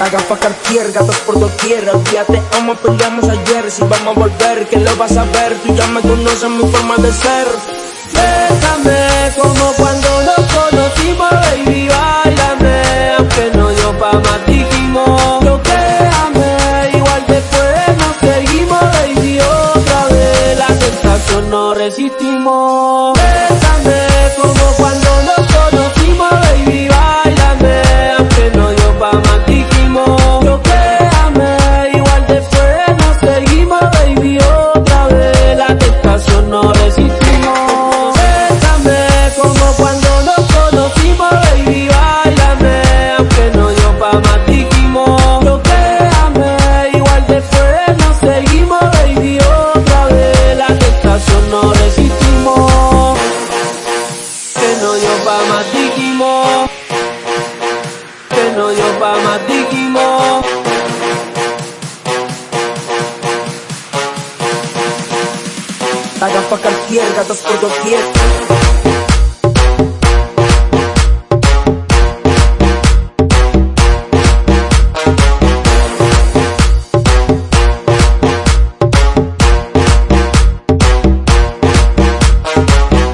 Hagan pa' cartier, gatos por doquier Olvídate, amo, peleamos ayer. Si vamos a volver, que lo vas a ver. Tú ya me conoces mi forma de ser. Bésame como cuando nos conocimos, baby, bailame. Aunque no dio pa' más dijimos que amé, igual después nos seguimos, baby Otra vez. La tentación no resistimos la tentación no resistimos. Bésame como cuando nos conocimos, baby, bailame Aunque no dio pa' más dijimos. Amé, igual después nos seguimos, baby Otra vez la tentación no resistimos. Que no dio pa' más dijimos. Que no dio pa' más dijimos Hagan pa' cartier, gatos por doquier